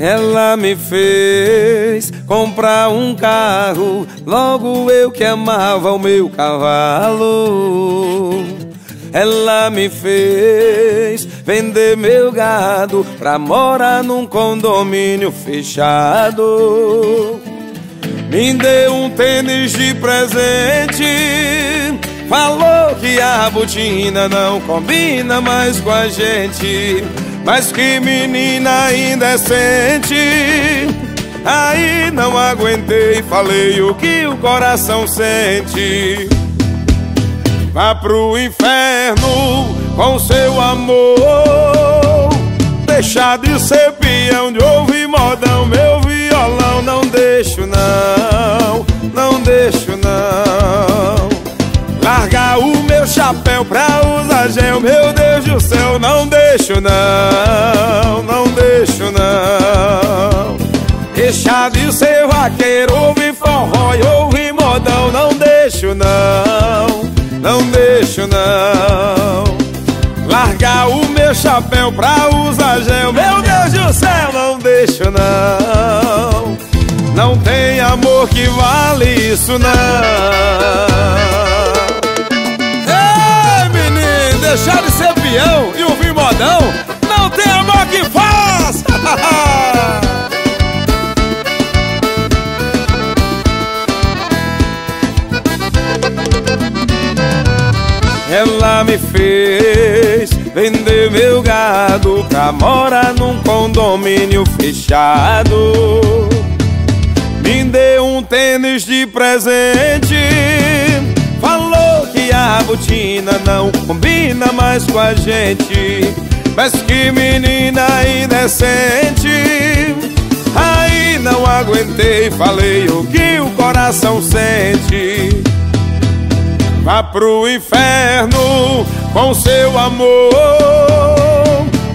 Ela me fez comprar um carro, logo eu que amava o meu cavalo. Ela me fez vender meu gado pra morar num condomínio fechado. Me deu um tênis de presente. Falou que a botina não combina mais com a gente. Mas que menina indecente. Aí não aguentei, falei o que o coração sente. Vá pro inferno com seu amor. Deixar de ser peão, de ouvir modão, meu violão. Não deixo, não, não deixo, não. Chapéu pra usar gel, meu Deus do céu. Não deixo, não, não deixo, não. Deixar de ser vaqueiro, ouvir forró e ouvir modão. Não deixo, não não deixo não Largar o meu chapéu pra usar gel Meu Deus do céu, não deixo não Não tem amor que vale isso não deixar de ser peão e ouvir modão Não tem amor que faz Ela me fez vender meu gado pra morar num condomínio fechado. Me deu um tênis de presente. A botina não combina mais com a gente. Mas que menina indecente. Aí não aguentei, falei o que o coração sente. Vá pro inferno com seu amor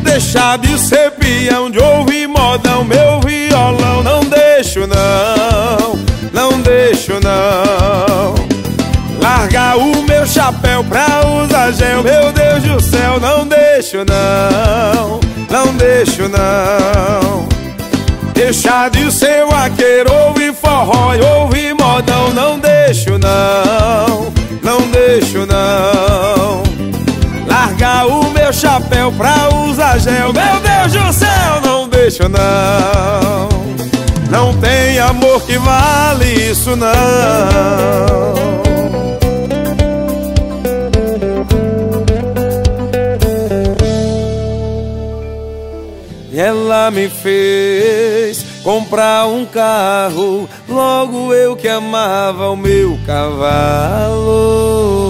Deixar de ser peão, de ouvir modão Meu violão não deixo não, não deixo não Largar o chapéu pra usar gel. Meu Deus do céu, não deixo não, não deixo não. Deixar de ser vaqueiro, ouvir forró e ouvir modão. Não deixo não não deixo não. Largar o meu chapéu pra usar gel. Meu Deus do céu, não deixo não. Não tem amor que vale isso não Ela me fez comprar um carro, logo eu que amava o meu cavalo.